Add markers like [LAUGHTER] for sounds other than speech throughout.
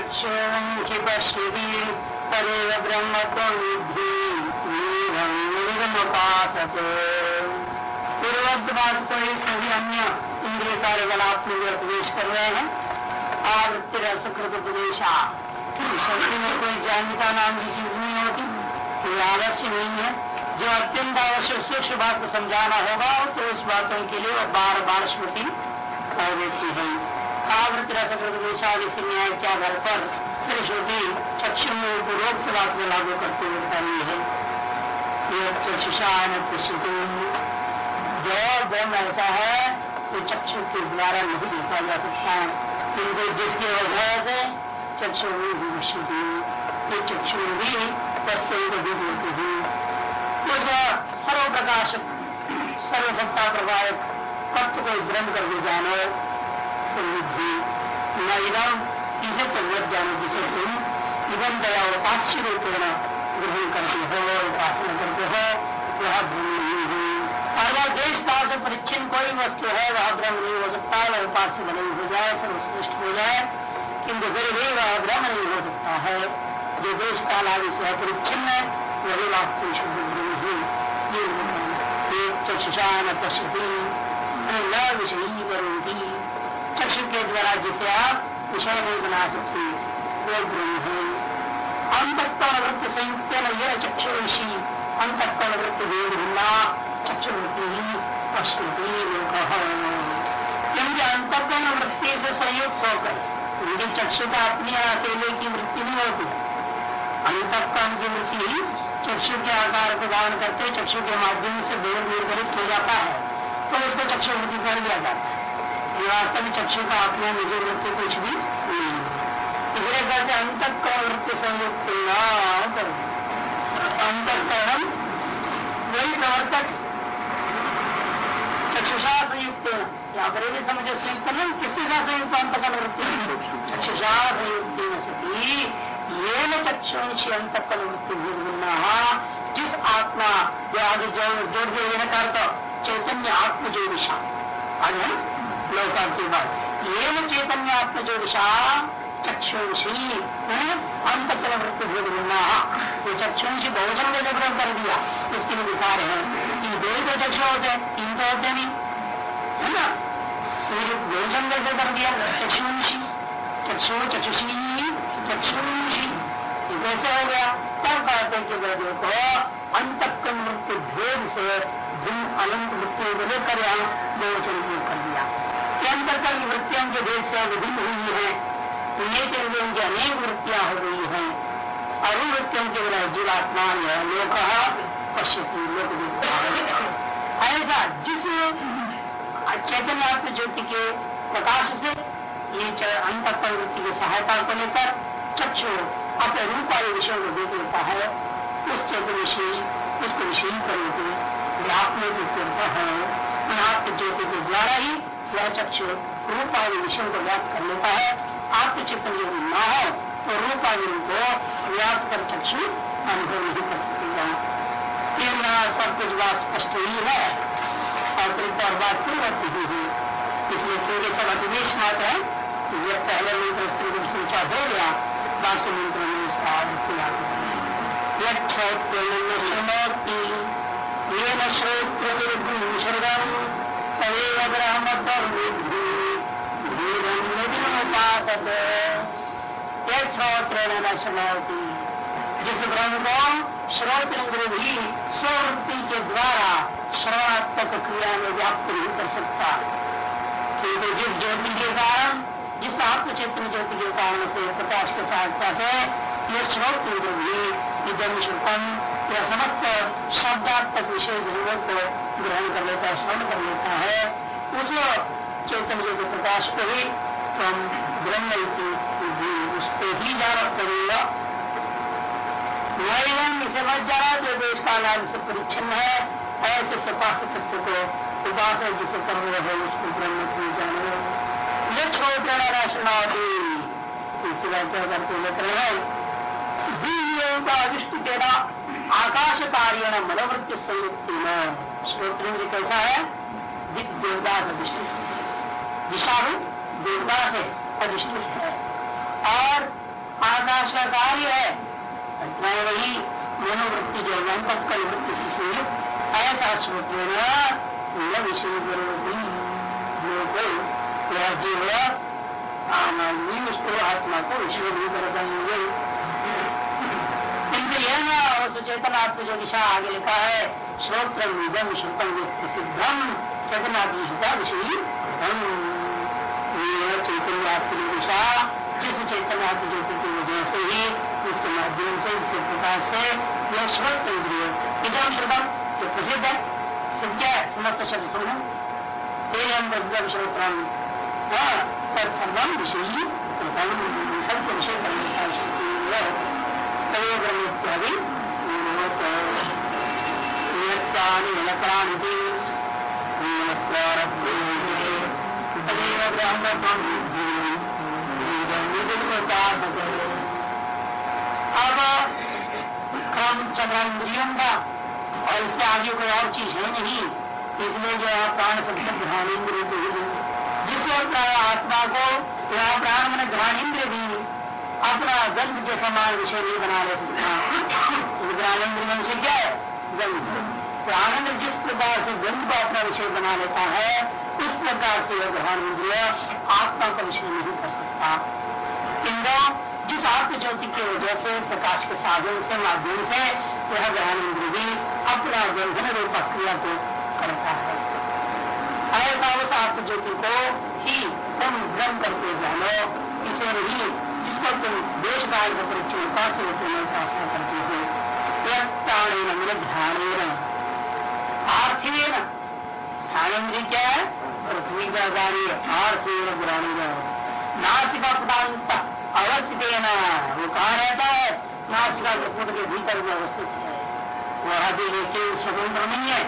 चक्षुषि पश्यति तदेव ब्रह्म को ही सभी अन्य इंद्रिय कार्यकलाप में प्रवेश कर रहे हैं आवृत्ति रसकृत उपदेशा। शक्ति में कोई जानता नाम की चीज़ नहीं होती, कोई आवश्य नहीं है। जो अत्यंत आवश्यक सूक्ष्म बात को समझाना होगा तो उस बातों के लिए वो बार बार स्मृति कर देती है। रसकृत उपदेशादि से न्याय के आधार पर श्रुति चक्षु उपरोक्त बात को लागू करते हुए बतानी है ये चक्षुषा जो ब्रह्म ऐसा है वो चक्षु के द्वारा नहीं देखा जा सकता है किंतु जिसकी वजह से चक्षु विभूषिति ये चक्षु भी तस्वीर होती है वो जो सर्व प्रकाशक सर्वसत्ता प्रभावक तत्व को ग्रहण करके जानो बुद्धि न इधम इसे जानो जिसे तुम दया उपास्य ग्रहण करते हो उपासना करते हो, वह नहीं और वह देश काल से परिच्छिन्न कोई वस्तु है, वह ब्रह्म नहीं हो सकता, वह उपास्य हो जाए सर्वश्रेष्ठ हो जाए फिर भी वह नहीं हो सकता है। जो देश, काल आदि से परिच्छिन्न है, वही वास्तविक शुद्ध ही। न पश्यती न विषयी करोगी चक्षु के द्वारा जिसे आप विषय नहीं बना सकते वो ब्रह्म है। अंतत्व वृत्ति संयुक्त यह चक्षु ऋषि अंतत्व वृत्ति वेद भिन्ना चक्षुवृत्ति ही पश्यती लोक। क्योंकि अंतकरण वृत्ति से संयुक्त होकर उनकी चक्षु का अपनी अकेले की वृत्ति नहीं होती, अंतकरण की वृत्ति ही चक्षु के आकार को धारण करते चक्षु के माध्यम से देव निर्धारित हो जाता है तो उसको चक्षुवृत्ति कर दिया जाता है। वास्तव में चक्षु का आत्मा निजी वृत्ति कुछ भी नहीं। इसलिए कहते अंतकरण वृत्ति संयुक्त अंत अंतकरण, वही प्रवर्तक चक्षुषा संयुक्त यहाँ पर भी समझो संयुक्त नहीं किसके साथ संयुक्त अंतकरण वृत्ति चक्षुषा संयुक्त सती। ये न चक्षुषी अंतकरण वृत्ति निर्गुणा, जिस आत्मा जो आगे जोड़ जोड़ कर तो चैतन्य आत्म जो आगे लौका के बाद ये न चैतन्य आत्म जो दिशा चक्षुषी वृत्ति निर्गुणा ये चक्षुषी बहुजन में जबरन कर दिया इसके लिए रहे हैं कि दो तो चक्षु होते हैं तीन तो होते नहीं है ना बहुजन कैसे कर दिया चक्षुषी चक्षु चक्षुषी चक्षुषी कैसे हो गया तब कहते कि वेदों को अंतकन वृत्ति भेद से भिन्न अनंत वृत्तियों को लेकर यहाँ बहुवचन कर दिया अंतकन वृत्तियों के भेद से विभिन्न हुई है, उन्हें के लिए उनकी अनेक वृत्तियाँ हो गई हैं। और वृत्तियों के बिना जीवात्मा लोक पश्यती लोक ऐसा जिस चैतन्य आत्म ज्योति के प्रकाश से ये अंतकरण वृत्ति की सहायता को लेकर चक्षु अपने रूप वाले विषयों को देख लेता है। उस चैतन्य उसको विषय करने के व्यापक है। आत्म ज्योति के द्वारा ही यह चक्षु रूप वाले विषयों को व्याप्त कर लेता है, आपके आत्मचिंतन यदि न हो तो रूप आदि को व्याप्त कर चक्षु अनुभव नहीं कर सकेगा। सब कुछ बात स्पष्ट ही है, और और बात पूर्वती ही है। इसलिए क्योंकि सब अधिवेश मात्र है ये पहले मंत्र सूचा हो गया बाकी मंत्र में उसका यक्षोत्ति ये न श्रोत्रम तवेव ब्रह्म बुद्धि श्रोत्री जिस ब्रह्म को श्रोत इंद्र भी स्ववृत्ति के द्वारा श्रवणात्मक क्रिया में व्याप्त नहीं कर सकता। क्योंकि जिस ज्योति के कारण, जिस आत्मचेतन ज्योति के कारण से प्रकाश के साथ साथ है, ये श्रोत इंद्र भी इधम श्रुतम यह समस्त शब्दात्मक विषय ध्रुवों को ग्रहण कर लेता है श्रवण कर लेता है। उस चैतन्य के प्रकाश को ही हम ब्रह्म उस पर ही जाना करेगा। एवं इसे मत जा रहा है जो देश का नाम से परिच्छन है, ऐसे सपास तत्व को उपासना जिसे कर रहे उसको ब्रह्म से जानो ये छोटे राशनादि करते लेकर है। अभिष्ट तेरा आकाश कार्य मनोवृत्ति संयुक्ति में श्रोत्र कैसा है? दिख देवदास अधिष्ठित। दिशारूप देवदास है, अधिष्ठित है। और प्रकाश का कार्य है वही मनोवृत्ति जो अंतकल वृत्ति से संयुक्त, ऐसा श्रोत्र यह जीव आम आदमी उसको आत्मा को विषय नहीं कर पाएँगे किंतु यह ना सुचेतन आत्म जो विषय आगे लिखा है, श्रोत्र निगम श्रुतम सिद्धम चेतनात्म का विषय चैतन्य दिशा, जिस चैतन्य आत्म ज्योति की वजह से ही, उसके माध्यम से इसके प्रकार से, यह श्रोत इंद्रिय श्रुतम जो प्रसिद्ध है। क्या है, समस्त शब्द सुनो। हम प्रसिद्धम श्रोत्रम। तत्सर्वम विषयी विषय करने अब क्रम चंद्रेन्द्रियों का और इससे आगे कोई और चीज़ है नहीं इसलिए जो है प्राण शब्द घ्राणेन्द्र जिस आत्मा को यहाँ प्राण मन घ्राणेन्द्र भी अपना गंध के समान विषय नहीं बना ले सकता घ्राणेन्द्र से क्या है? गंध प्राण जिस प्रकार से गंध को अपना विषय बना लेता है, उस प्रकार से यह ग्रहण इंद्रिय आत्मा का विषय नहीं कर सकता। किंतु जिस आत्म ज्योति की वजह से, प्रकाश के साधन से, माध्यम से, यह ग्रहण इंद्र भी अपना बंधन रूप क्रिया को करता है। ऐसा उस आत्म ज्योति को ही तुम भ्रम करके जानो, इसे नहीं काल को परिचयता से तुम्हें उपासना करते हो ध्यान आर्थिवेन ध्यान क्या है पृथ्वी का कार्य आर्थिवेन ग्रहण नासिका पदांत अवस्थित वो कहा रहता है नाचिका के पुट के भीतर में अवस्थित है। वह भी लेकिन स्वतंत्र नहीं है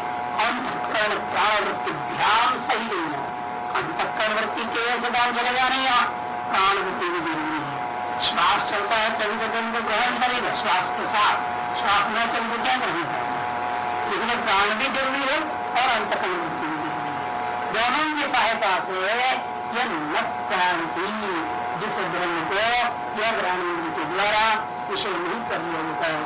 अंतकरण प्राणवृत्ति ध्यान सही नहीं है। अंतकरण वृत्ति केवल से काम चलेगा नहीं यहाँ प्राणवृत्ति भी ज़रूरी है श्वास चलता है तभी तो को ग्रहण करेगा श्वास के साथ। श्वास न चल तो क्या ग्रहण करेगा इसलिए प्राण भी ज़रूरी है और अंतकरण भी ज़रूरी है। दोनों की सहायता से यह न क्रांति, जिस ब्रह्म को यह ग्रहण के द्वारा विषय नहीं कर लिया जाता है,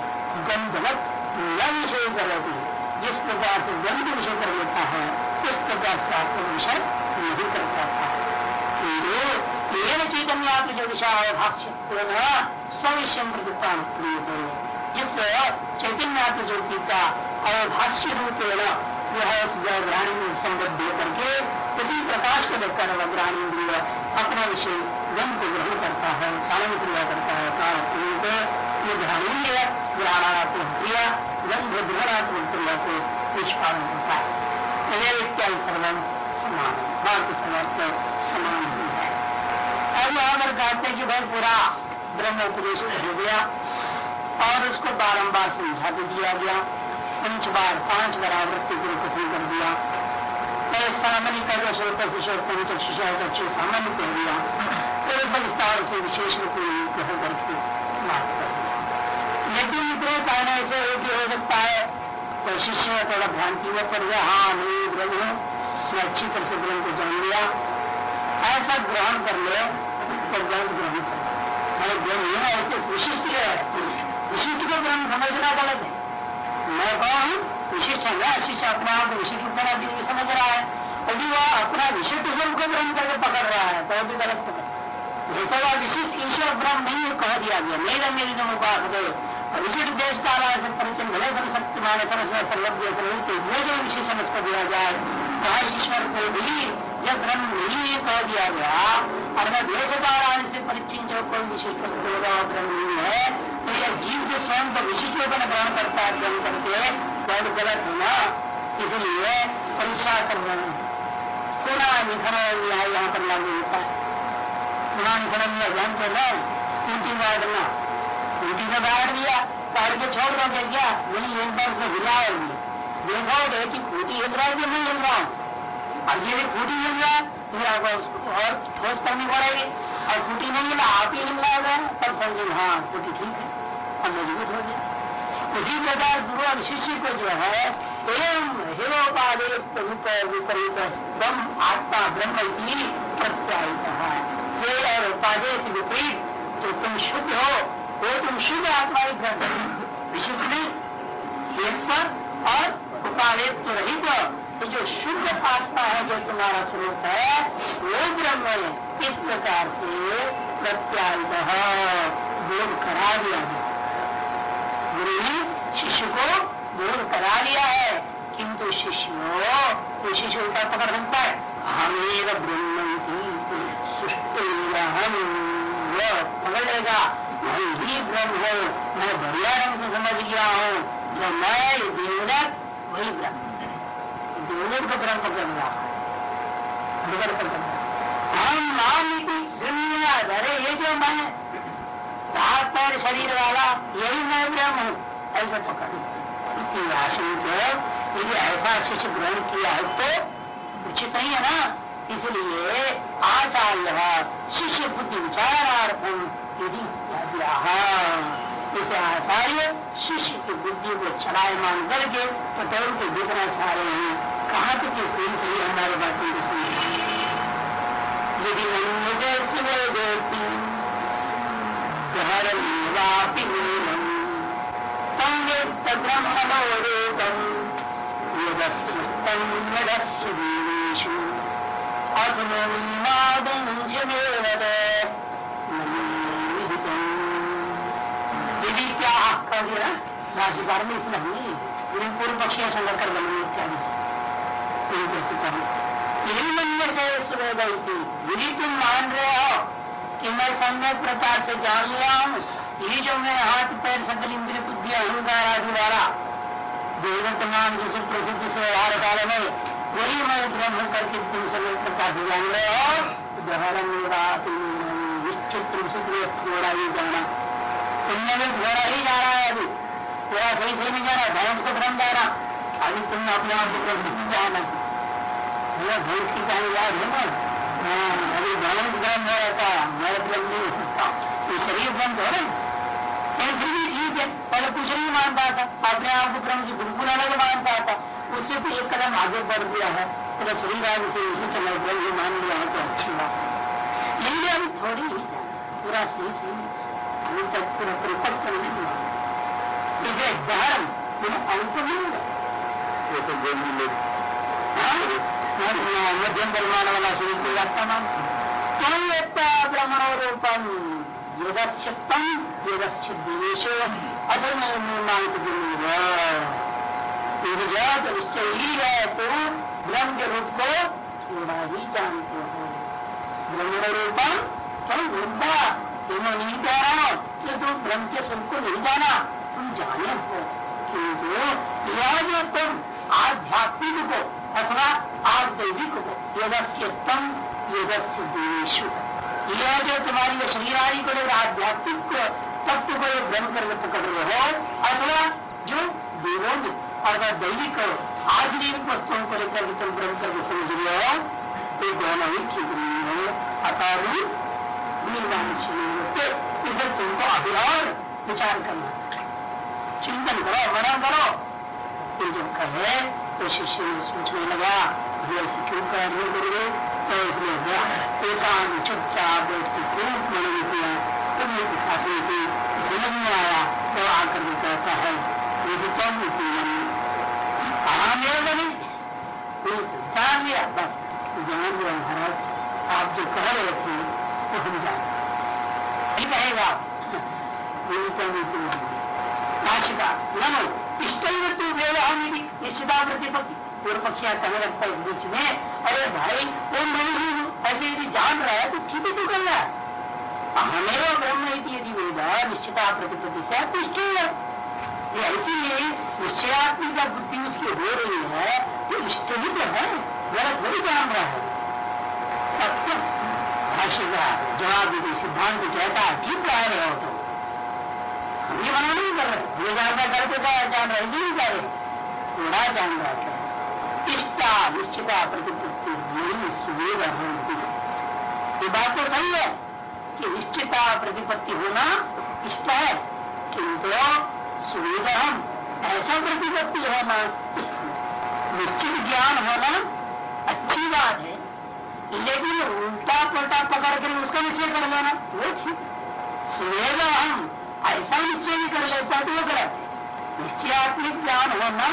गंधवत न विषय कर लेती जिस प्रकार से गंध विषय कर लेता है, उस प्रकार से आपको विषय नहीं कर पाता। है चैतन्य आप जो विषय भाष्य स्विषय प्रतिपान जिस चैतन्य ज्योति का अवभाष्य रूपेण यह उस ग्रहणी में संबद्ध करके उसी प्रकाश को देखकर वह ग्रहणी इंद्रिय अपना विषय गम को ग्रहण करता है पालन क्रिया करता है कारण ये ग्रहणी है ग्रहणात्मक क्रिया गंध ग्रहणात्मक क्रिया को निष्पादन करता है इत्यादि सर्वम समान भारत समाज समान ही है अब यहाँ पर कहते कि भाई पूरा ब्रह्म उपदेश हो गया और उसको बारंबार समझा भी दिया गया, पंच बार, पाँच बार आवृत्ति को कथन कर दिया। सामान्य कर श्रोत शिशोर पंच शिशा अच्छे सामान्य कह दिया। फिर विस्तार से विशेष रूप में कह करके समाप्त कर दिया। लेकिन इतने कहने से एक हो सकता है तो शिष्य थोड़ा भ्रांति में पड़ गया। हाँ मैं अच्छी तरह से ब्रह्म को जान लिया। ऐसा ग्रहण कर ले तो ग्रंथ ग्रहण कर ब्रह्म ऐसे विशिष्ट है। विशिष्ट को ग्रहण समझना गलत है। मैं कौन विशिष्ट है शिष्य अपने आप विशिष्ट रूप में समझ रहा है। यदि वह अपना विशिष्ट स्वरूप को ग्रहण करके पकड़ रहा है तो भी गलत पकड़ वह विशिष्ट ईश्वर ब्रह्म नहीं कह दिया गया, मेरा मेरी जो उपास गए विशिष्ट देश का से परिचय भले कर सकते मान सर्वज्ञ सर्वज्ञ वो जो विशेषण इसको दिया जाए वह ईश्वर को भी यह ब्रह्म नहीं कह दिया गया मैं देश से परिचिन जो कोई विशिष्ट वस्तु होगा ब्रह्म नहीं है। तो यह जीव के स्वयं को विशिष्ट रूप में ग्रहण करता है, ग्रहण करके बहुत गलत है ना। इसलिए परीक्षा कर रहे हैं। पुनः निखर न्याय यहाँ पर लागू होता है। पुनः निखर न्याय जानते ना। टूटी बांटना टूटी से बाहर दिया बाहर के छोड़ दो क्या वही एक बार उसने हिलाया भी देखो तो कि खूटी हिल रहा है कि नहीं हिल रहा हूँ अब ये खूटी हिल रहा है, फिर आपको और ठोस करनी पड़ेगी। और खूटी नहीं हिला आप ही रहा है, तब समझे हाँ खूटी ठीक है हम मज़बूत हो गया उसी प्रकार गुरु और शिष्य को जो है, एवं रूप विपरीत ब्रह्म, आत्मा, ब्रह्म की प्रत्यायित है। हे और उपादेय से विपरीत तो तुम शुद्ध हो, वो तुम शुद्ध आत्मा ही। ग्रहण विशुद्ध नहीं और उपादेश तो रहित तो जो शुद्ध आत्मा है, जो तुम्हारा स्वरूप है, वो ब्रह्म इस प्रकार से प्रत्याय बोध करा दिया है। गुरु ने शिष्य को बोध करा लिया है। किंतु शिष्य तो शिष्य उल्टा पकड़ सकता है। हमेर ब्रह्म हम पकड़ लेगा मैं ही ब्रह्म हूँ। मैं बढ़िया रंग समझ गया हूँ। जो मैं देवदत्त, वही ब्रह्म। देवदत्त को रहा है। दुनिया अरे ये जो मैं हाथ पैर शरीर वाला, यही मैं ब्रह्म हूँ। ऐसा पकड़ इतनी आशंक यदि ऐसा शिष्य ग्रहण किया है तो उचित नहीं है ना। इसलिए आचार्य शिष्य बुद्धि विचारार्थम यदि इसे आचार्य शिष्य की बुद्धि को चलायमान करके पटोल को देखना चाह रहे हैं कहा तो कि सही सही हमारे बातें को यदि मन्यते ब्रह्मणोरूपम यदस्युक्तम यदस्य देवेषु यदि क्या कह दिया राशिकार में इसमें पूर्व पक्षियों संग कर बने इत्यादि यही मंदिर है सुबह यदि तुम मान रहे हो कि मैं सम्यक प्रकार से जान लिया हूँ ये जो मैं हाथ पैर सकल इंद्रिय बुद्धि अहंकार आदि वाला देवत नाम जैसे प्रसिद्ध से व्यवहार काल में वही मैं ब्रह्म करके तुम सम्यक प्रकार से जान रहे हो दोहरम निश्चित रूप से थोड़ा ही जाना तुमने भी थोड़ा ही जा रहा है अभी थोड़ा सही सही नहीं जा रहा भैंस को भ्रम जा रहा अभी तुमने अपने आप को नहीं। जाना मेरा भैंस की कहानी याद है ना? अभी भैंस गर्म हो रहता मेरा मतलब नहीं हो सकता ये शरीर बंद हो रहा? फिर भी ठीक है, पहले कुछ नहीं मानता था, अपने आप को क्रम से बिल्कुल अलग मानता था। उससे तो एक कदम आगे बढ़ गया है तो शरीर आगे से उसी चला ब्रह्म मान लिया है तो अच्छी बात लेकिन अभी थोड़ी ही पूरा सही सही अभी तक पूरा परिपक्व नहीं हुआ। इसे धर्म अंत नहीं है मध्यम परिमाण वाला शरीर को व्याख्या मानता ब्रह्मण रूपम यदक्षिप्तम यदक्ष दिवेशो अधर्म मीमांस जब निश्चय ही है तो ब्रह्म के रूप को थोड़ा ही जानते हो ब्रह्मण रूपम तुम बुद्धा तुम्हें नहीं कह रहा कि तुम ब्रह्म के स्वरूप को नहीं जाना तुम जाने हो किंतु यह जो तुम आध्यात्मिक को अथवा आदैविक को यदस्य तम, यदस्य देशु यह जो तुम्हारी ये शरीर को आध्यात्मिक तत्व को ये ब्रह्म करके पकड़ रहे हो, अथवा जो विरोध, अथवा दैविक आधुनिक वस्तुओं को लेकर तुम ब्रह्म करके समझ रहे हो ये दोनों ही ठीक नहीं है। होते इधर तुमको अभी विचार करना। चिंतन करो मरण करो ये जब कहे तो शिष्य सोचने लगा ऐसे क्यों कर रहे गुरुदेव? तो गया एकांत चुपचाप बैठ के खूब मन किया। तब ये दिखाते थे समझ में आया तो आकर के कहता है, ये तो जान लिया? बस, जान लिया महाराज, आप जो कह रहे थे वो हम जान कहेगा। [LAUGHS] कम भाषिका नमो इष्ट तू वेद हम निश्चिता प्रतिपत्ति पूर्व पक्ष कहने लगता है बीच में अरे भाई वो मैं ही हूँ? ऐसे यदि जान रहा है तो ठीक है तू कर रहा है? हमें ब्रह्म यदि वेद निश्चिता प्रतिपत्ति से है? ये ऐसी निश्चयात्मिका बुद्धि उसकी हो रही है तो इष्ट ही तो है गलत थोड़ी जान रहा है। सत्य। भाष्य जवाब दीजिए सिद्धांत कहता है ठीक कह रहे हो तो ये मना नहीं कर रहे। ये जानना करके क्या जान रहे नहीं कर रहे। थोड़ा जान रहा क्या इष्टा निश्चिता प्रतिपत्ति। सुवेद ये बात तो सही है कि निश्चिता प्रतिपत्ति होना इष्ट है किंतु सुवेद हम, ऐसा प्रतिपत्ति होना निश्चित ज्ञान होना अच्छी बात है, लेकिन उल्टा पुलटा पकड़ कर उसका निश्चय कर लेना, वो ठीक सुवेद हम करता है तो वो गलत है निश्चयात्मिक ज्ञान होना,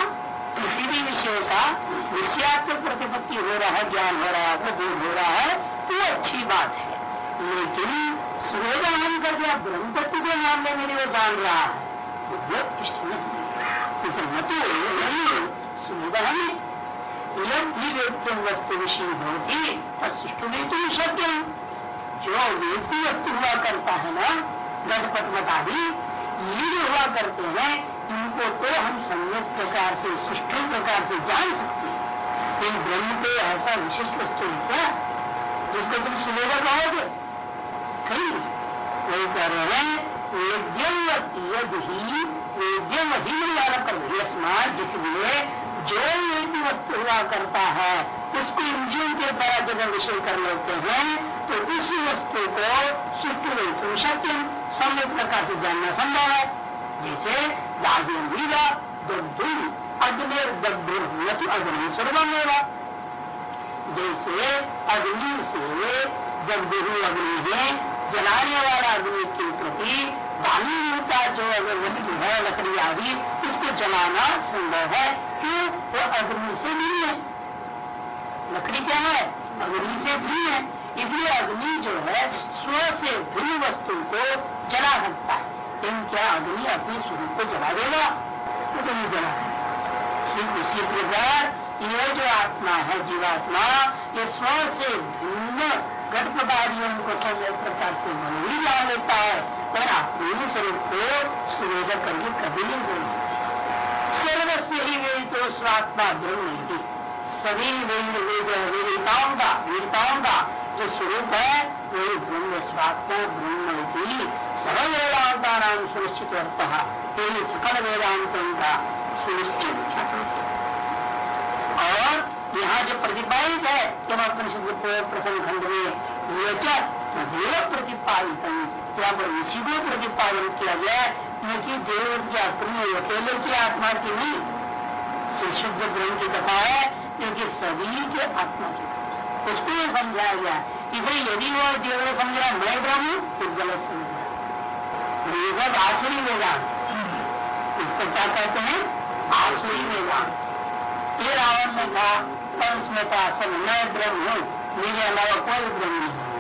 किसी भी विषय का निश्चयात्मक प्रतिपत्ति हो रहा है, ज्ञान हो रहा है बोध हो रहा है तो अच्छी बात है। लेकिन सूर्यदान का जो ब्रह्मपति के मामले में वो जान रहा है तो वो इष्ट नहीं इसे मत नहीं सूर्यदान यद वस्तु विषय होती, तत्सृष्टि में तो शब्द जो वेदी वस्तु हुआ करता है ना गणपत आदि ये जो हुआ करते हैं, इनको तो हम सम्यक प्रकार से, सुष्ठु प्रकार से जान सकते हैं। लेकिन ब्रह्म के ऐसा विशिष्ट वस्तु है क्या जिसको तुम सुनेगा कहोगे? कहीं वही कह रहे हैं वेद्यम यद ही वेद्यम ही स्मार्ट जिसलिए जो एक वस्तु हुआ करता है, उसको इंद्रियों के द्वारा जब विषय कर लेते हैं तो उस वस्तु को सुख शक्ति सम्य प्रकार से जानना संभव है, जैसे दागेन्द्रीरा दग्धु अग्नि दग्धु न तो अग्नि सर्वम होगा जैसे अग्नि से दग्धु अग्नि है, जलाने वाला अग्नि के प्रति बाली का जो अगर वस्तु है, लकड़ी आदि, उसको जलाना संभव है, क्यों? वो अग्नि से भी है। लकड़ी क्या है? अग्नि से भी है। इसलिए अग्नि जो है, स्व से भिन्न वस्तु को जला सकता है। लेकिन क्या अग्नि अपने स्वरूप को जला देगा? तो नहीं जला ठीक उसी प्रकार ये जो आत्मा है, जीवात्मा, ये स्व से भिन्न घटपटारियों को सब एक प्रकार से नहीं ला लेता है, पर अपने स्वरूप को सुरोधक करके कभी नहीं बोल सकते। सर्व से ही वे तो स्वात्मा ब्रह्म ही सभी वेद वेद वेदिताओं का वेदिताओं का जो स्वरूप है वही ब्रह्म स्वात्मा ब्रह्म ही सरल वेदांता नाम सुनिश्चित अर्थ यही सकल वेदांतों का सुनिश्चित और यहाँ जो प्रतिपादित है, यमोपनिषद प्रथम खंड में, ये प्रतिपादित यहाँ पर इसी को प्रतिपादन किया गया क्योंकि देव की अपनी अकेले की आत्मा की नहीं शुद्ध ब्रह्म की कथा है, क्योंकि सभी के आत्मा की उसको समझाया गया। इसे यदि वो देव समझ रहा मैं ब्रह्म तो गलत समझ रहा ये सब आसुरी वेदांत इसको क्या कहते हैं? आसुरी वेदांत ये रावण में था कंस में था सब मैं ब्रह्म हूँ, मेरे अलावा कोई ब्रह्म नहीं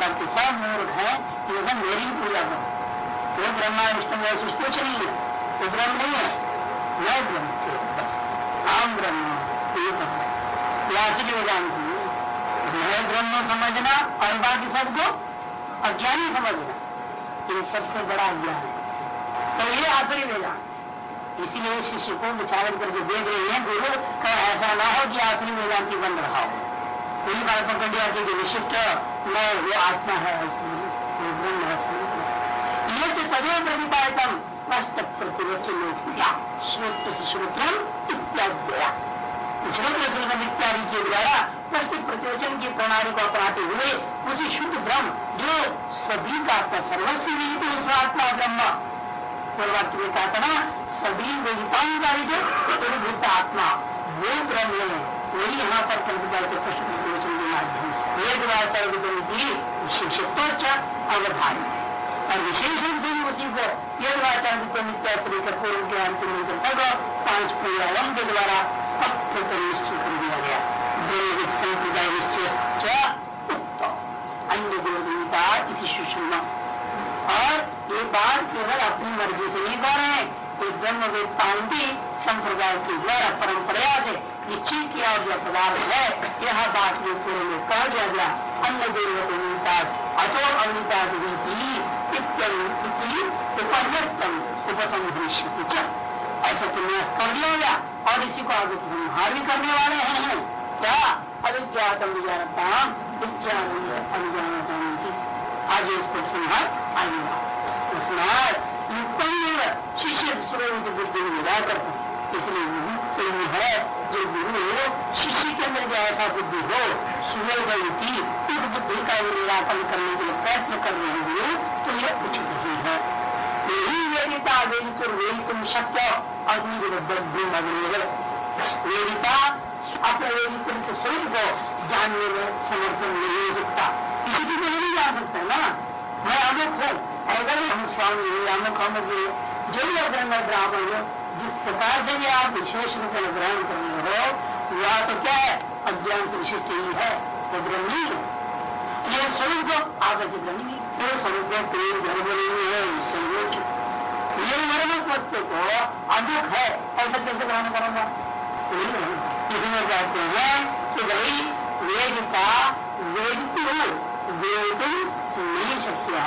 बाकी सब मूर्ख है ये सब मेरी पूजा करो। वो ब्रह्मा विष्णु वैसे कुछ नहीं है वो ब्रह्म नहीं है, मैं ब्रह्म हम ब्रह्म ये क्लासिक वेदांत मैं ब्रह्म समझना और बाकी सबको अज्ञानी समझना, ये सबसे बड़ा अज्ञान है। तो ये आखिरी वेदांत इसीलिए शिष्य को विचारण करके देख रहे हैं, गुरु का ऐसा ना हो कि आसरी वेदांति बन रहा हो। कोई बात पकड़ लिया कि विशिष्ट मैं, वो आत्मा है ये तो तदेव प्रतिपादितम, स्पष्ट प्रतिवचन श्रोत्र श्रोत्रम इत्यादि। श्रोत्र श्रोत्र इत्यादि के द्वारा स्पष्ट प्रतिवचन की प्रणाली को अपनाते हुए उसी शुद्ध ब्रह्म, जो सभी का सर्वस्व विहित आत्मा ब्रह्म। पूर्वाक्य में कहा सभी वेदिताओं का परिभूत आत्मा। वो ब्रह्म है। वही यहाँ पर प्रतिपादित प्रश्न प्रतिवचन के माध्यम से वेद वाचार्य की विशेषत्व अवधारण और विशेषण से उसी को वाचार्य नित्याश्री पूर्व के अंतिम तक पाँच पर्यावरण के द्वारा स्पष्ट कर निश्चित कर दिया गया। संप्रदाय निश्चय अन्य देवता सुषमा और ये बात केवल अपनी मर्ज़ी से नहीं कह रहे कि ब्रह्म की संप्रदाय के द्वारा परंपरा से निश्चित किया गया पदार्थ है, यह बात में पूरे में कहा गया गया। अन्य देवता अचो अनिता उपसंहृष्य ऐसा प्रयास कर दिया गया और इसी को आगे संहार भी करने वाले हैं क्या? अविज्ञातम विज्ञानता विज्ञान अनुज्ञानता आगे इसको संहार आएगा शिष्य स्वरूप बुद्धि में मिला करते इसलिए गुरु है जो गुरु शिष्य के अंदर जो ऐसा बुद्धि हो सुबह गई थी उस बुद्धि का निराकरण करने के लिए प्रयत्न कर रहे हैं तो यह उचित ही है। वेदिता वेदित वेदित शक्य अग्नि अग्निगर वेदिता अपने वेदित स्वरूप को जानने में समर्थन नहीं हो सकता किसी की नहीं जान सकता ना मैं अमुक हूँ अगर हम स्वामी अमुक अमुक जो भी अग्रहण ब्राह्मण जिस प्रकार से भी आप विशेष रूप में ग्रहण कर रहे हो तो क्या है अज्ञान से विशिष्ट ही है वो है ये स्वरूप को आप ऐसे ग्रहण नहीं स्वरूप को प्रेम धर्म नहीं है संयोग निर्मर्मक वस्तु को अधिक है ऐसा कैसे ग्रहण करूँगा इसमें कहते हैं कि भाई वेदिका वेदित वेद नहीं शक्य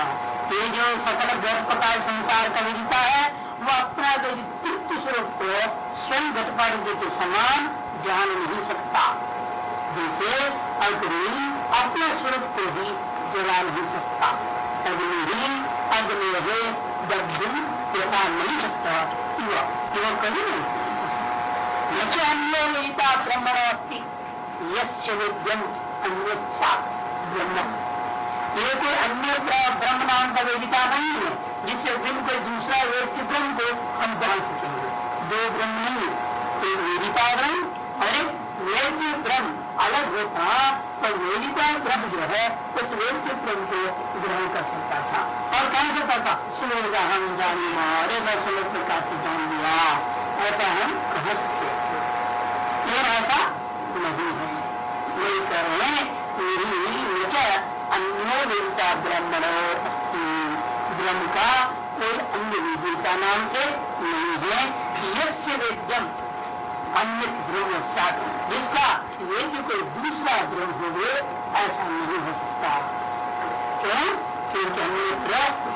ये जो सकल घर प्रकार संसार का वेदिता है वो अपना तृप्त स्वरूप को स्वयं घटपाटी के समान जान नहीं सकता जैसे अग्नि अपने स्वरूप को ही जला नहीं सकता। अग्नि ही अग्नि है दग्धि जला नहीं सकता युवा युवा कभी नहीं न अन्य वेदिता ब्रह्मण अस्ती, यस्य विद्यम अन्य ब्रह्म ये कोई अन्य ब्रह्म नाम का वेदिता नहीं है, जिससे दिन कोई दूसरा वेद ब्रह्म को हम जान सकेंगे। दो ब्रह्म नहीं एक वेदिता ब्रह्म और एक वेद ब्रह्म अलग होता तो वेदिता ब्रह्म जो है, उस वेद के ब्रह्म को ग्रहण कर सकता था। और कौन सकता था? सुवेदा हम जानी अरे मैं सुलभ प्रकार से जान लिया ऐसा हम कह सकते फिर ऐसा नहीं है। यही कह रहे अन्य वेदिता ब्रह्मणो अस्थि ब्रह्म का कोई अन्य वेदिता नाम से नहीं है। यस्य वेद्यम अन्य ब्रह्म साथ जिसका वेद कोई दूसरा ब्रह्म हो गए ऐसा नहीं हो सकता। क्यों? क्योंकि अन्य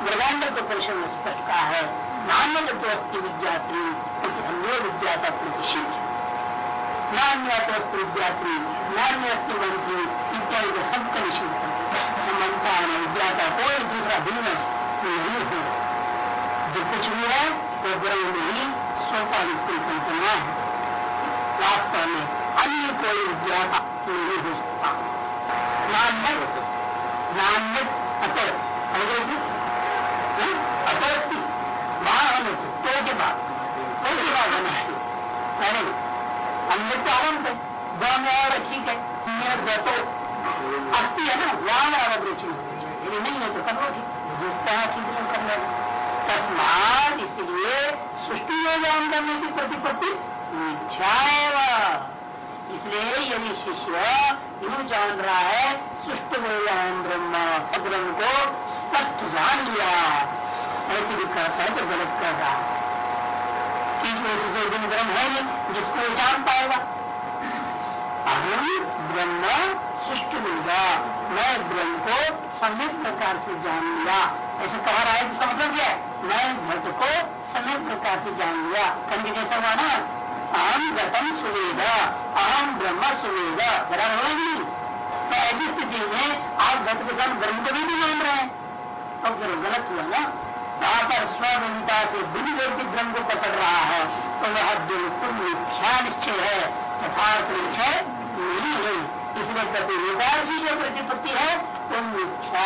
ब्रह्मांड को परिषद में स्पष्ट कहा है नान्य तो विद्यात्री क्योंकि अन्य विद्याता प्रतिष्ठित नान्य तो अस्थि विद्यात्री नान्य मंत्री इत्यादि को सबका निषेध मनता है। विद्याता कोई दूसरा भिन्न नहीं है। जो कुछ भी है, वो ब्रह्म नहीं ही स्वाभाविक कल्पना है। वास्तव में अन्य कोई विद्याता नहीं हो सकता। नान्य नान्य अतर अतरस्ती वहाँ होने से तो के तो होना अन्य तो और ठीक है। तो अस्थि है ना वहाँ बराबर रुचि यदि नहीं है तो सब ठीक जिस तरह चिंतन कर लेना तस्मात इसलिए सृष्टि योगान करने की प्रतिपत्ति मिथ्या इसलिए यदि शिष्य यूँ जान रहा है, सुष्ट वेदान ब्रह्म ब्रह्म को स्पष्ट जान लिया। ऐसी भी कहता है तो गलत कर रहा है। ब्रह्म है नहीं जिसको जान पाएगा। अहम ब्रह्म सुष्ट मिलेगा मैं ब्रह्म को सम्यक प्रकार से जान लिया। ऐसे कह रहा है तो समझ गया? मैं घट को सम्यक प्रकार से जान लिया। कंडी कैसा हुआ ना अहम गतम सुवेगा अहम ब्रह्म सुवेगा बराबर होगा तो ऐसी स्थिति में आप घट के साथ ब्रह्म को भी नहीं मान रहे हैं। तो फिर गलत हुआ ना? वहाँ पर स्वनिता से बिन व्यक्ति ब्रह्म को पकड़ रहा है तो वह बिल्कुल मिथ्या निश्चय है। यथार्थ निश्चय नहीं है। कहते विकार की जो प्रतिपत्ति है, वो मिथ्या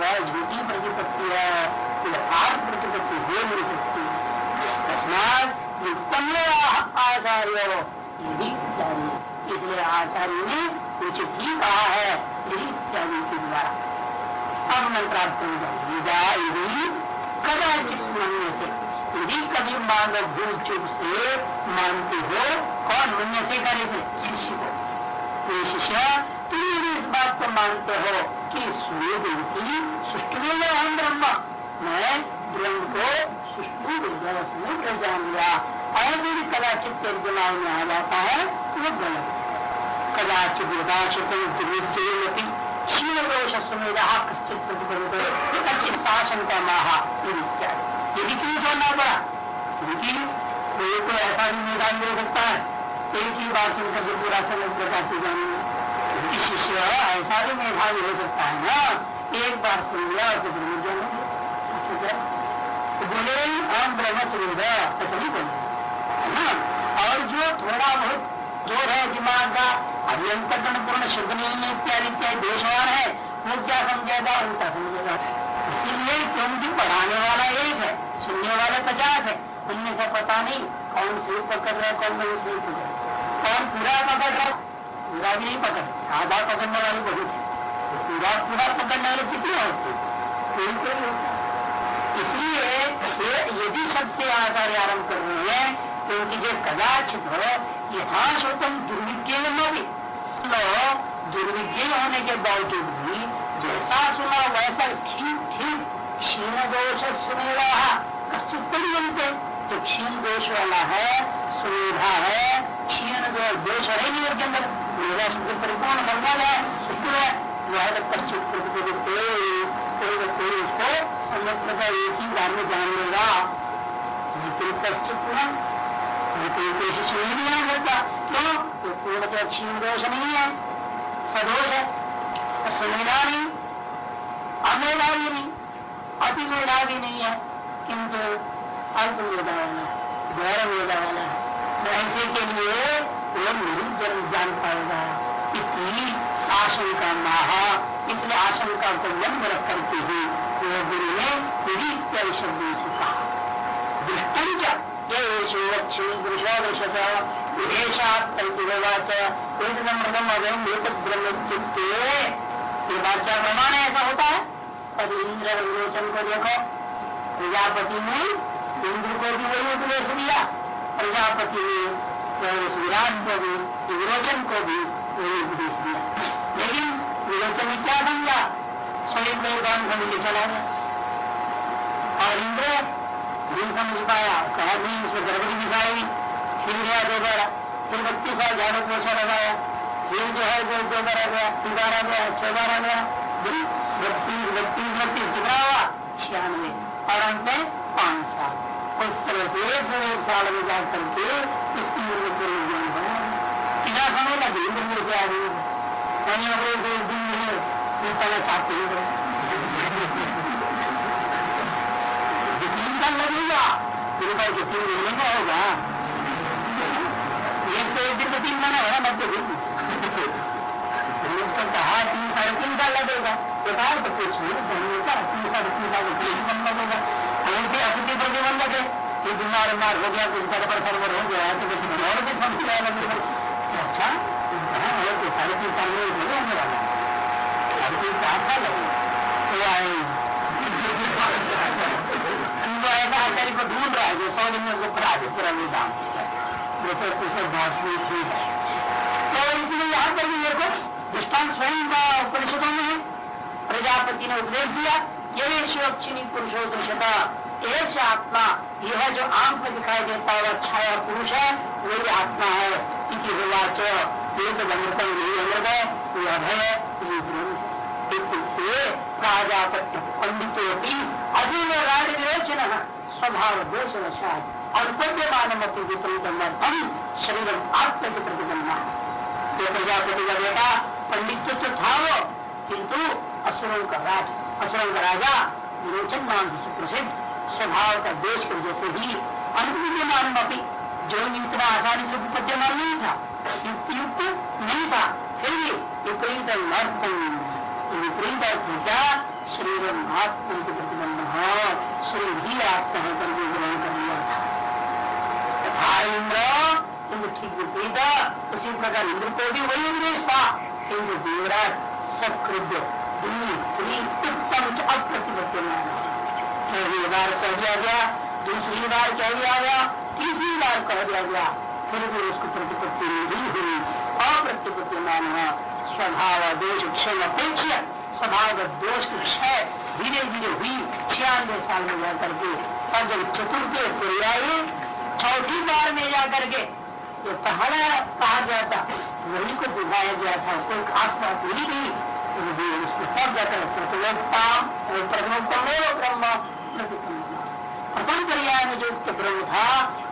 वह झूठी प्रतिपत्ति है। यथार्थ प्रतिपत्ति हो नहीं सकती उत्पन्न आचार्य यही चाहिए इसलिए आचार्य ने उचित ही कहा है यही इत्यादि के द्वारा अब मंत्रार्थ यदि कदाचित मानने से यदि कभी मान भूल चुप से मानते हो कौन मन्य से करे थे शिष्य को शिष्य तुम यदि इस बात को मानते हो कि सूर्य की सुष्टु हम ब्रह्म मैं ब्रह्म को सुष्टु समुद्र जान लिया और यदि कदाचित तेरे दिमाग में आ जाता है तो वो गलत कदाचित यदाचित शील दोष सुमेधा कश्चित प्रतिबंध कच्चित शासन का महा यदि क्यों। छोड़ना पड़ा? क्योंकि कोई को ऐसा भी मैदान दे सकता है। एक ही बात सुनकर के पूरा समय प्रकार से जानिए शिष्य ऐसा भी मेधावी हो सकता है ना। एक बार सुन लिया और जानेंगे तो बोले हम ब्रह्म बोले है। ना? और जो थोड़ा बहुत जो है दिमाग का अभियंतरण पूर्ण शुद्ध नहीं है इत्यादि इत्यादि देशवान है, वो क्या समझेगा? उनका समझेगा। इसीलिए क्योंकि पढ़ाने वाला एक है, सुनने वाले पचास है। उनमें से पता नहीं कौन सही पकड़ रहा है, कौन नहीं सही पकड़ कौन पूरा पकड़ रहा पूरा भी नहीं पकड़ आधा पकड़ने वाली बहुत है। पूरा पूरा पकड़ने वाले कितने होते कोई इसलिए यदि सबसे आचार्य आरंभ कर रहे हैं तो उनकी जो कदाचित हो यथाशोतम दुर्विज्ञ भी दुर्विज्ञ होने के बावजूद भी, जैसा सुना वैसा ठीक ठीक क्षीण दोष सुनेगा कश्चित परियंते जो क्षीण दोष वाला है सुविधा है, क्षीण दोष है नहीं उसके अंदर। मेरा शुद्ध परिपूर्ण मंगल है शुक्र है। वह तो कश्चित कोई कोई उसको संयंत्र का एक ही बार में जान लेगा कोशिश नहीं सकता क्यों तो पूर्ण क्षीण दोष नहीं है सदोष है सुमेधा नहीं अमेधा भी नहीं अति मेधा भी नहीं है किंतु अल्प मेधा वाला है गैर मेधा वाला है तो ऐसे के लिए वो नहीं जन्म जान पाएगा इतनी आशंका महा इसलिए आशंका को लंब रख करके ही वो गुरु ने पूरी इत्यादि शब्द से कहा। दृष्टि ये बात प्रमाण ऐसा होता है? पर इंद्र विरोचन को देखो। प्रजापति ने इंद्र को भी वही उपदेश दिया। प्रजापति ने विराट को भी विरोचन को भी वही उपदेश दिया। लेकिन विरोचन क्या बन गया? को काम समझ के चला गया और इंद्र नहीं समझ पाया। कहा नहीं उसमें गड़बड़ी दिखाई फिर गया दोबारा। फिर बत्तीस साल झाड़ू पोछा लगाया। फिर जो है जो दो बार आ गया। तीन बार आ गया। छह बार आ गया बत्तीस बत्तीस बत्तीस। कितना हुआ? छियानवे। और अंत में पाँच साल। उस तरह से एक सौ एक साल में जा करके इसकी उम्र को है। कितना समय लगे इंद्र में क्या कहीं अगर कोई दिन है पहले चाहते हैं तीन साल लगेगा तीन साल के तीन महीने का होगा। एक तो एक दिन तो तीन महीना है ना मध्य दिन कहा तीन साढ़े तीन साल लगेगा। बताओ तो कुछ नहीं बनने का तीन साढ़े तीन साल बन लगेगा उनके अतिथि प्रतिबंधक है ये बीमार बीमार हो गया कुछ पर सर्वर हो गया तो कुछ और भी समस्या लगेगा अच्छा है तो साढ़े तीन साल में नहीं होने वाला साल लगेगा तो आए। ऐसा आचार्य को ढूंढ रहा है, जो सौ दिन में पूरा कुछ भाषण ठीक है। तो इसलिए यहाँ पर भी मेरे दृष्टान स्वयं का उपनिषदों में है। प्रजापति ने उपदेश दिया, ये शिवक्षिणी पुरुषोदृशता एक आत्मा, यह जो आँख में दिखाई देता है छाया पुरुष है, वही आत्मा है। इति होवाच एक अमृतम यही अमृत है यह है प्राजापत्य पंडितोपी अधीन राज विरोचन स्वभाव दोष वशात और पद्यमान विपरीत शरीर आत्म के प्रतिबंधना ये प्रजापति का बेटा पंडित तो था वो, किंतु असुरों का राज, असुरों का राजा विरोचन नाम से सुप्रसिद्ध, स्वभाव का देश की वजह से ही अनुविद्यमान अपनी जो इतना आसानी से उपद्यमान नहीं था नहीं था फिर भी विपरीत विपरीत अर्थ क्या शरीर आत्म के प्रतिबंध हो शरीर ही आत्मा है करके ग्रहण कर लिया था तथा इंद्र इंद्र ठीक विपरीत उसी प्रकार इंद्र को भी वही उपदेश था इंद्र देवराज सकृद्य उत्तम पहली बार कह दिया गया दूसरी बार कह दिया गया तीसरी बार कह दिया गया फिर भी उसको प्रतिपत्ति नहीं हुई। अप्रतिपत्ति मान स्वभाव दोष क्षय अपेक्षा स्वभाव दोष की क्षय धीरे धीरे हुई। छियानवे साल में जाकर के और जब चतुर्थ पर्याय चौथी बार में जाकर के जो पहला कहा गया था वही को दिखाया गया था। कोई खास बात नहीं थी। प्रथम पर्याय में जो ब्रह्म था,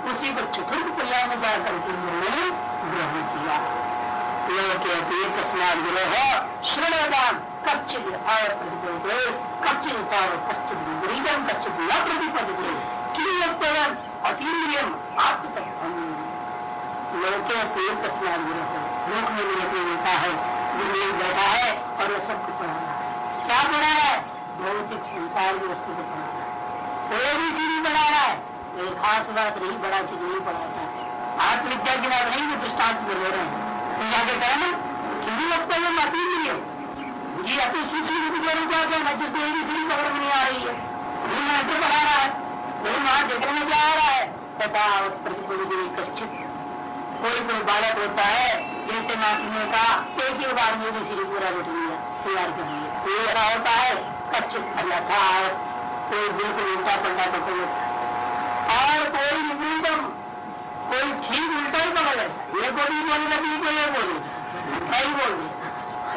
उसी को चतुर्थ पर्याय में जाकर के किया स्नान ग्रह श्रणदान कच्चित यथावत प्रतिपदे कच्चित यथावत कच्चित विपरीतम कच्चित न प्रतिपदे किम अतीन्द्रियम आत्मतत्व लोके तीर्थ स्नान ग्रह लोक में मेरे मिलता है गुरु बैठा है और वो सबको पढ़ा रहा है क्या पढ़ा है भौतिक संसार की वस्तु को पढ़ा रहा है कोई भी चीज़ नहीं पढ़ा रहा है कोई खास बात नहीं, बड़ा चीज़ नहीं पढ़ाता है आत्मविद्या की बात नहीं जो दृष्टांत में ले रहे हैं। तो जाके करें ना हिंदी लगता है अतीन्द्रिय जी अपनी सूची में भी क्या क्या मैं जिसको एबीसीडी पकड़ में नहीं आ रही है। मैं रहा है? कश्चित कोई कोई बालक होता है जैसे नाचने का एक ही बार पूरा बैठ लिया तैयार कर लिया कोई होता है कच्चित था कोई बिल्कुल उल्टा पलटा तो और कोई विपरीतम कोई ठीक उल्टा ही पकड़ ये को भी बोलेगा बी को ये बोले सही बोल दिया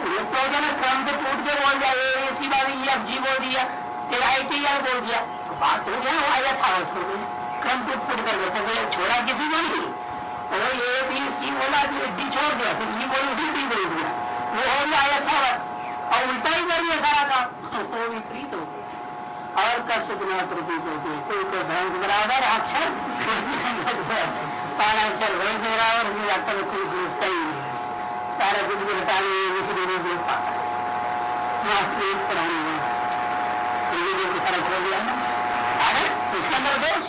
ये तो ना क्रम से टूट के बोल दिया ए सी बारी एफ़ जी बोल दिया फिर आई टी आर बोल दिया तो बात हो गया आया था हो गई क्रम टूट फूट कर देता छोड़ा किसी को नहीं और ए बी सी बोला डी छोड़ दिया फिर सी बोली फिर डी बोल दिया वो हो गया आया था और उल्टा ही कर दिया सारा काम तो विपरीत हो और कष्ट बिना प्रतीत होती है कोई कोई भैंस बराबर अक्षर सारा अक्षर भैंस बराबर मुझे लगता है कोई सोचता ही नहीं सारा कुछ भी हटा लिए किसी नहीं देख पाता है पढ़ाने में तो फ़र्क हो गया ना। अरे, उसके अंदर दोष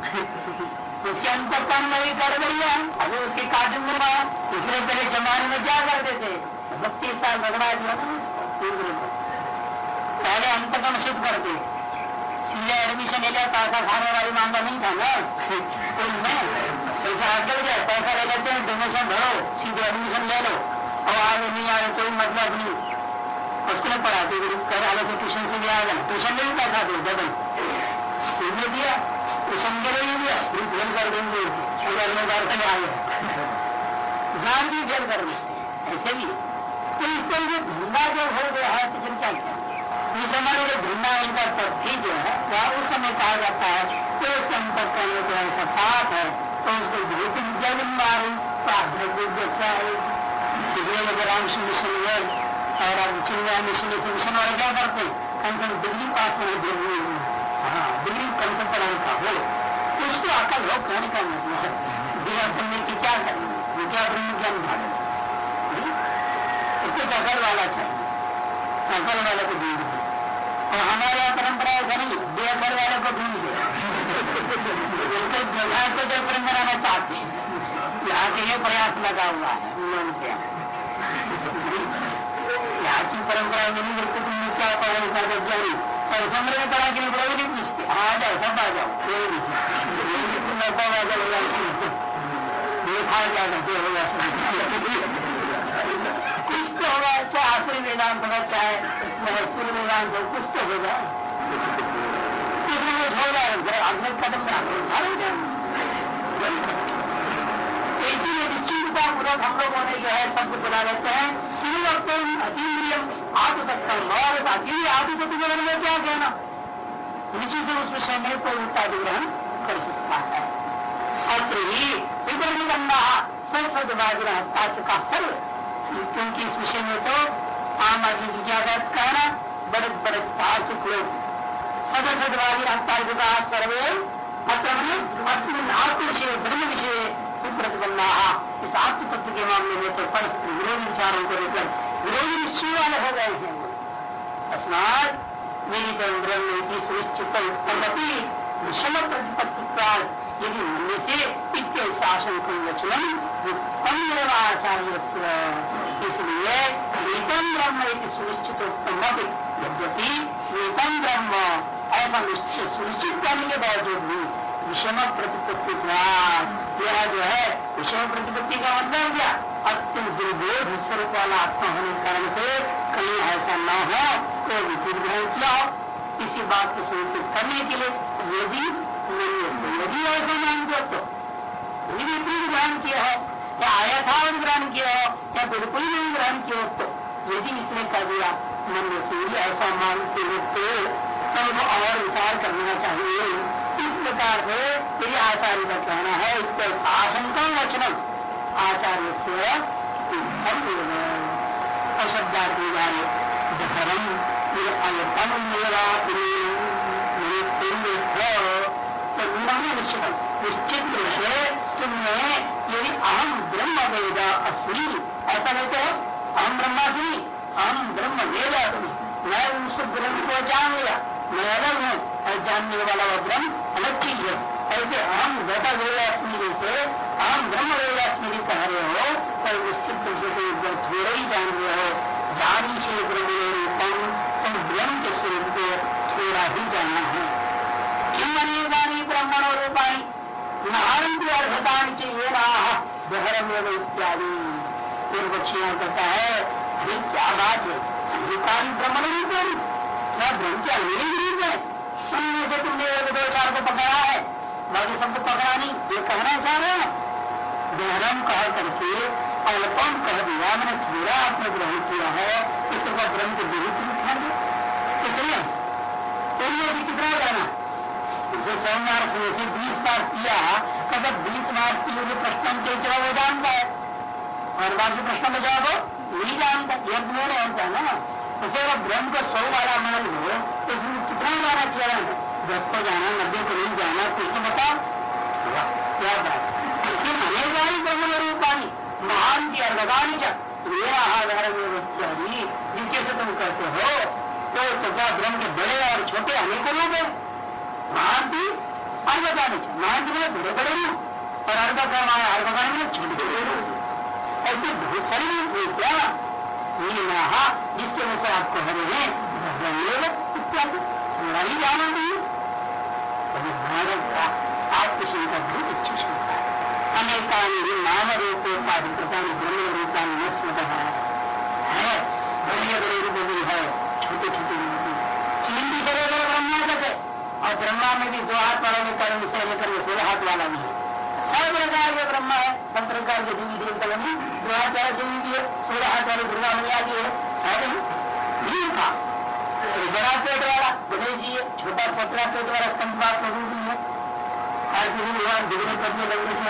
[LAUGHS] उसके अंतकरण में भी कर गई है। अभी उसके काटून में दूसरे पहले जमाने में क्या करते थे? बत्तीस साल झगड़ा दिया ना पहले अंतकरण शुद्ध करते। सीधे एडमिशन ले लिया पैसा खाने वाली मामला नहीं था ना। [LAUGHS] स्कूल में पैसा अटल गया पैसा ले लेते हैं डोनेशन भरो सीधे एडमिशन ले लो। और आगे नहीं आए, कोई मतलब नहीं। उसको नहीं पढ़ाते कर आगे तो ट्यूशन से भी आ गया ट्यूशन में भी पैसा दे डबल दिया। ट्यूशन के लिए दिया। फिर फेल कर देंगे। में घर से आ गया जान भी फेल कर ऐसे भी। तो इस तरह से धंधा जो हो गया है तो क्या किया इस समय जो भिन्ना इनका तथ्य जो है, वह उस समय कहा जाता है कि उसके अंतर करने जो ऐसा पाप है। तो मारू तो आध्यात्मिक क्या है इसलिए अगर रामकृष्ण मिशन है और अब क्या करते हैं कम कम पास हाँ का हो उसको अकल हो का मतलब है की क्या वाला चाहिए अकल वाला को ढूंढ और हमारे यहाँ परंपरा ऐसा नहीं बेअकल वाले को ढूंढ उनको जगह को जो परंपरा में चाहते हैं। यहाँ के ये प्रयास लगा हुआ है यहाँ की परंपरा नहीं देखते तुमने क्या पढ़ा लिखा कर जारी और में पढ़ा के लोग नहीं पूछते। आ जाओ, सब आ जाओ, कोई नहीं। ऐसा जाओ देखा जाएगा होगा कुछ तो होगा चाहे आखिरी वेदांत होगा चाहे महत्व वेदांत हो कुछ तो होगा। कुछ होगा आत्मिक कदम इसीलिए निश्चिंतता पूर्वक हम लोगों ने जो है शब्द बुला लेते हैं। सुनिवर्तन अतीन्द्रियम आत्म सकता और अतीय आत्म प्रतिग्रहण में क्या कहना? निश्चित से उस विषय में कोई उत्ताधिग्रहण कर सकता है। अत्र ही करना संसद बाग्रह का सर्व क्योंकि इस विषय में तो आम आदमी की क्या कहना बड़े बड़े तार्किक लोग। सदसदवादी तार्किका सर्वे आत्म विषय, धर्म विषय प्रतिबंधा इस आत्म तत्व के मामले में तो परस्पर विरोधी विचारों को लेकर विरोधी निश्चय वाले हो गए हैं। अस्मात मेरी ब्रह्म सुनिश्चित उत्पन्नति विषम प्रतिपत्ति का यदि मन से इत्य शासन को वचन उत्पन्न आचार्य इसलिए वेतन ब्रह्म एक सुनिश्चित उत्तम यद्यपि वेतन ब्रह्म ऐसा निश्चित सुनिश्चित करने के बावजूद भी विषम प्रतिपत्ति यह जो है, विषम प्रतिपत्ति का मतलब क्या? अत्यंत दुर्बोध स्वरूप वाला आत्मा होने के कारण से कहीं ऐसा न हो तो विपरीत ग्रहण किया हो। इसी बात को सुनिश्चित करने के लिए यदि यदि ऐसा मानते तो यदि विपरीत ग्रहण किया हो या आयथावत ग्रहण किया हो? या बिल्कुल नहीं ग्रहण किया हो तो यदि इसने कर दिया। मन में ऐसा मानते हो तो सबको और विचार करना चाहिए। इस प्रकार से यदि आचार्य का कहना है इसका आशंका वचन आचार्य से अशब्दार्थी जाए धर्म अयतम मेरा निश्चित निश्चित से तुमने यदि अहम ब्रह्म वेदा अस्मी, ऐसा कहते हो अहम ब्रह्मास्मी अहम ब्रह्म वेदा अस्मी मैं उस ब्रह्म को जान लिया, मैं अलग हूँ जानने वाला वह ब्रह्म अलग चीज़ है। ऐसे अहम वेदा वेदास्मी से अहम ब्रह्म वेदास्मी कह रहे हो और निश्चित रूप से थोड़ा ही जान रहे हो। जानी से ब्रह्म तुम ब्रह्म के स्वरूप को थोड़ा ही जानना है। किम अनेकानी ब्रह्मण रूपाणी चाहिए नाह इत्यादि। पूर्व पक्षियों कहता है, अरे क्या बात है अनेकानी ब्रह्मण रूपाणी क्या ब्रह्म क्या अनेक रूप है? सुनने से तुमने एक दो चार को पकड़ा है। बाकी सबको पकड़ा नहीं, ये कहना चाह रहे हैं। गहरम कह करके अल्पम कह दिया, मैंने थोड़ा आपने ग्रहण किया है इसके बाद ब्रह्म के विरुद्ध है इसलिए तो ये अभी कितना करना जो सौ मार्क में से बीस बार किया कब बीस बार की जो प्रश्न के जवाब वो जानता है। और बाकी प्रश्न में जवाब नहीं जानता, ये नहीं जानता है ना। तो फिर ब्रह्म को सौ वाला मान लो तो इसमें कितना जाना चाहिए दस को जाना नब्बे को नहीं जाना कुछ तो बताओ क्या बात इसलिए मनेगा ही ब्रह्म रूपानी महान की अर्घानी मेरा आधार में जिसके से तुम कहते हो तो तथा ब्रह्म के बड़े और छोटे अनेकों लोग हैं। महांति अर्घगानी महांति में बड़े बड़े रूप और अर्घ का माया अर्घगानी में छोटे रूप ऐसे बहुत सारी रूप है क्या महा जिसके वजह से आप कह रहे हैं इत्यादि। थोड़ा ही जाना चाहिए कभी भारत का आत्मशंका बहुत अच्छी शंका है। अनेकानी नाम रूपोपाधिकृता ब्रह्म रूपानी नस्मत है। बड़े बड़े रूप भी है। छोटे छोटे रूप भी बड़े बड़े ब्रह्मा कहते और ब्रह्मा में भी दो हाथ वाला में कर्म से लेकर सोलह हाथ वाला नहीं है। सब प्रकार के ब्रह्मा है सब प्रकार के देवी देवता भी दो हाथ वाला देवी भी है, सोलह हाथ वाले दुर्गा मैया भी है। सब नहीं था बड़ा पेट वाला, गणेश जी है। छोटा पतला पेट वाला संपात प्रभु भी है। आज भी भगवान दुगने में लगने से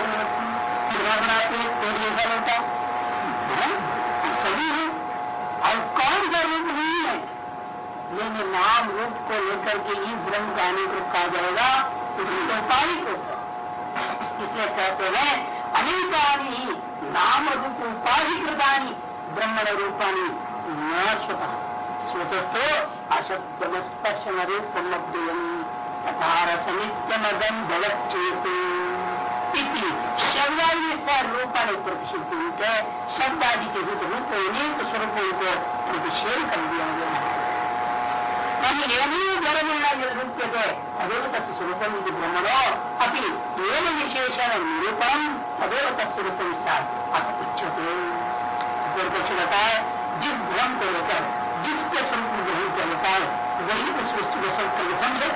बड़ा बड़ा पेट पेट जैसा लगता सभी लेकिन नाम रूप को लेकर के ही ब्रह्म का अनेक रूप कहा जाएगा उसमें उपाधिक रूप इसलिए कहते हैं, अनेकानी नाम रूप उपाधिकृतानी, ब्रह्मण रूपानी स्वतः स्वतस्थो अशब्द स्पर्शन रूपम तथा रसनित्यमदम भगत शब्दादि रूपाने प्रतिषिध है शब्द के रूप रूप अनेक स्वरूपों को प्रतिषेध कर दिया गया है। स्वरूपम ब्रह्मणो एव विशेषण निरूपण तदेव तस्य रूपम अथ उच्चते बताए जिस भ्रम को लेकर जिसके स्वरूप ग्रहण किया जाता है वही उस वस्तु को सब करके समझे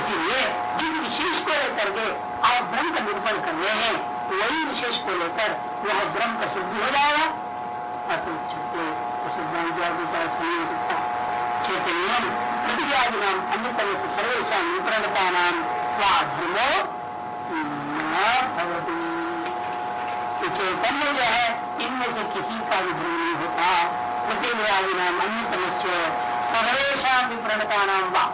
इसीलिए जिस विशेष को लेकर के आप ब्रह्म का निरूपण कर रहे हैं, वही विशेष को लेकर वह ब्रह्म का शुद्धि हो जाएगा। अति उच्चते उसे सकता है चैतन्यम प्रतिज्ञादि नाम से सर्वेशा नाम स्वाधर्मो तो चैतन्य जो है इनमें से किसी का भी धर्म नहीं होता। प्रतिव्यादि नाम अन्य सर्वेशा विप्रणता नाम वा।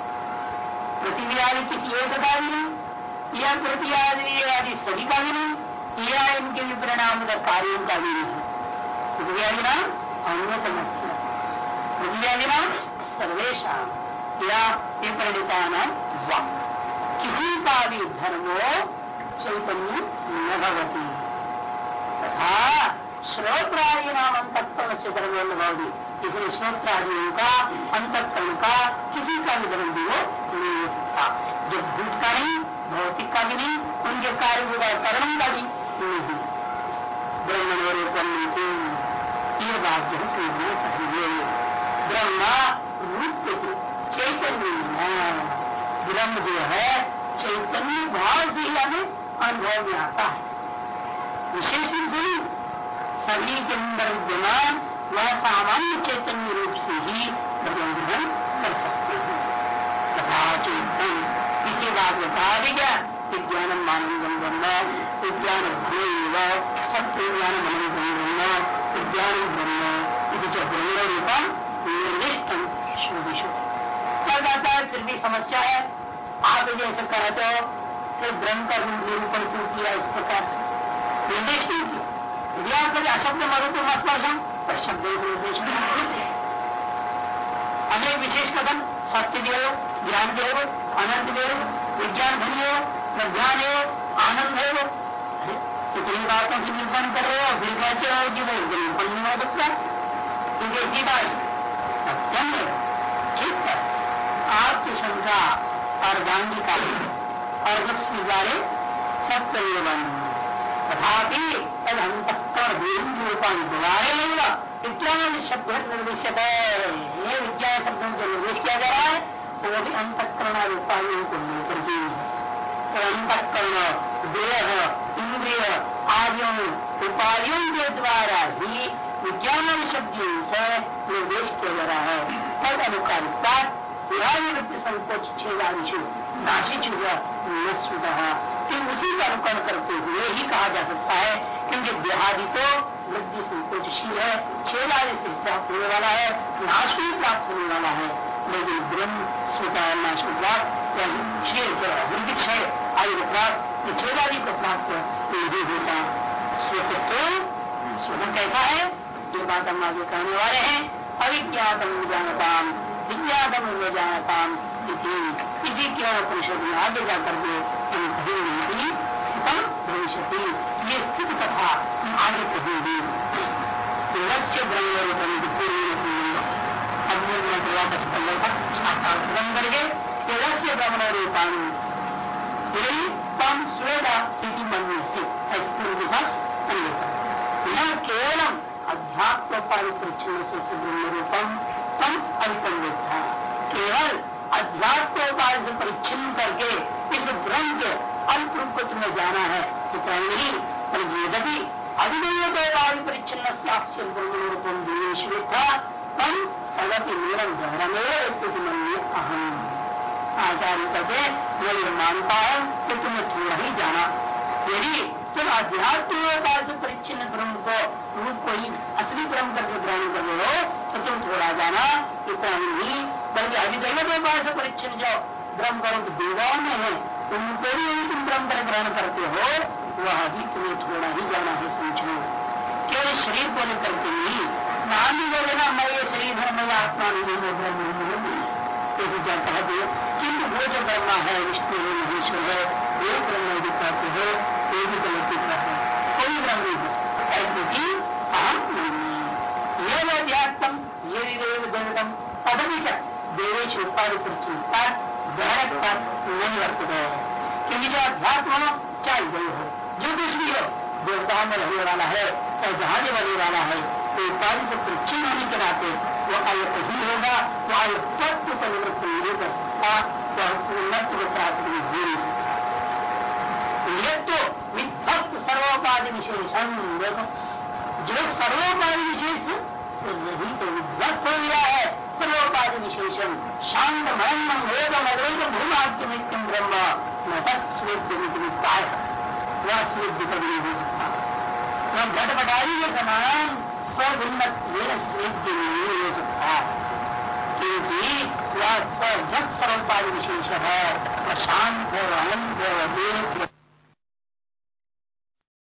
प्रतिव्यादि किसी एक का भी नहीं या प्रतिव्यादि आदि सभी का भी नहीं या इनके विपरिणाम का कार्यों का भी नहीं। प्रतिव्यादि नाम अन्य समस्या प्रतिव्यादि नाम सर्वेशा या विपरिणता नाम वा। किसी का भी धर्मो चैतन्य न भवती। तथा श्रोत्रादि नाम अंतकरण से धर्म भवती इसलिए श्रोत्रादियों का, अंतकरण का, किसी का भी धर्म भी वो नहीं हो सकता। जो भूत का नहीं भौतिक का भी नहीं उनके कार्य का करण का भी नहीं। ब्रह्म रूपम ये बात जो है चाहिए। ब्रह्मा रूप चैतन्य ब्रह्म जो है, चैतन्य भाव से ही हमें अनुभव में आता है। विशेष रूप से सभी के अंदर विद्यमान, वह सामान्य चैतन्य रूप से ही प्रबंधन कर सकते हैं। तथा चैतन इसी बात में कहा भी गया विज्ञान मानव विज्ञान भ्रम सत्य ज्ञान मन ब्रह्म विज्ञान ब्रह्म जो ब्रह्म रूपम निर्दिष्टम शुभ कर जाता है, फिर भी समस्या है। आप यदि ऐसा कहते हो, फिर ब्रह्म का निरूपण क्यों किया इस प्रकार से। निर्देश क्यों किया यदि अशब्द मरूप स्पर्शम पर शब्द निर्देश अनेक विशेष कथन सत्य दे हो, ज्ञान दे हो, अनंत हो, विज्ञान धनी हो, प्रज्ञान हो, आनंद है। वो कितनी बातों से निरूपण कर रहे हो, फिर कहते हो कि भाई निरूपण नहीं हो सकता क्योंकि सीधा सत्यम है, ठीक है। आपकी शंका अर्धांगी का और रश्मि द्वारे सत्य एवं तथापि तद अंतकरण रूपान द्वारे लेगा विज्ञान शब्द निर्देशक है। ये विज्ञान शब्दों को निर्देश किया जा रहा है वो भी अंतकरण उपायों को लेकर के तो अंतकरण, देह, इंद्रिय आदियों, उपायों के द्वारा ही विज्ञान शब्दों से निर्देश किया जा रहा है। तद अनुकारिता संकोच छेदादिशु नाशिच हुआ कि उसी का अनुकरण करते हुए ही कहा जा सकता है क्योंकि देहादि तो वृद्धि संकोचशील है छेदादि से प्राप्त होने वाला है नाश भी प्राप्त होने वाला है लेकिन ब्रह्म स्वतः नाश वृद्धि क्षय आयु प्राप्त छेदादि को प्राप्त नहीं होता स्वतः स्वतः कैसा है ये बात हम आगे कहने वाले हैं अविज्ञातम जानता विज्ञातम में जानताम इसी के परिषद में आगे जाकर के स्थितम भविष्य ये स्थित कथा आगे कहेंगे लक्ष्य ब्रह्म वापस करके लक्ष्य ब्रह्म रूपान यही इसी मन से पूर्व न केवलम अध्यात्म पारिप्रच्छिन्न से ब्रह्म रूपम तम अल्पम था केवल अध्यात्मोपाय से परिच्छिन्न करके इस ब्रह्म के अल्प रूप को तुम्हें जाना है तो नहीं, पर यदि अधिदेवोपाय परिच्छिन्न ब्रह्म दिनेश था तम सगति निरंतर स्थिति मन में अहम। आचार्य कहते मैं ये मानता हूँ कि तुम्हें थोड़ा ही जाना? यदि तुम अध्यात्म से परिच्छिन्न ब्रह्म को रूप को ही असली ब्रह्म करके ग्रहण कर रहे हो तो तुम थोड़ा जाना इतना नहीं बल्कि अधिदैव उपाय से परिच्छिन्न जो ब्रह्म करो तो देवाओं में है उनको भी यदि तुम ब्रह्म कर ग्रहण करते हो वह भी तुम्हें थोड़ा ही जाना है समझो केवल शरीर को लेकर के ही नाम ही बोले ना मैं ये शरीर है मैं आत्मा नहीं हूँ ब्रह्म नहीं हूँ कह दिए किंतु वो जो ब्रह्मा है विष्णु है महेश्वर है वो ब्रह्म दिखाते हो वो भी गलत दिख रहा है। कोई ब्रह्म नहीं हो क्योंकि अहम ये अध्यात्म, ये देव देवतम पदवी देवेश उत्पादित ग्रहण नहीं रखते क्योंकि जो अध्यात्म हो चाहे गई हो, जो कुछ भी हो देवताओं में रहने वाला है, चाहे जहाँ भी रहने वाला है उपाधि से परिचिन होने के नाते वो अल्प ही होगा वो अल्पत्व को निवृत्त नहीं कर सकता तो पूर्णत्व को प्राप्त नहीं हो नहीं सकता ये तो विभक्त सर्वोपाधि विशेषण देखो। जो सर्वोपाधि विशेष यही तो विध्वस्त हो गया है। सर्वोपाधि विशेषण, शांत मन वेद अद्वैत भूमाद्य नित्यम ब्रह्म न तत्स्वेद्य वह स्वेद्य कभी नहीं हो सकता। वह घटबटाई के समान स्वभिन्नत क्योंकि वह स्वजत सर्वपाल विशेष है प्रशांत शांत है अनंत है।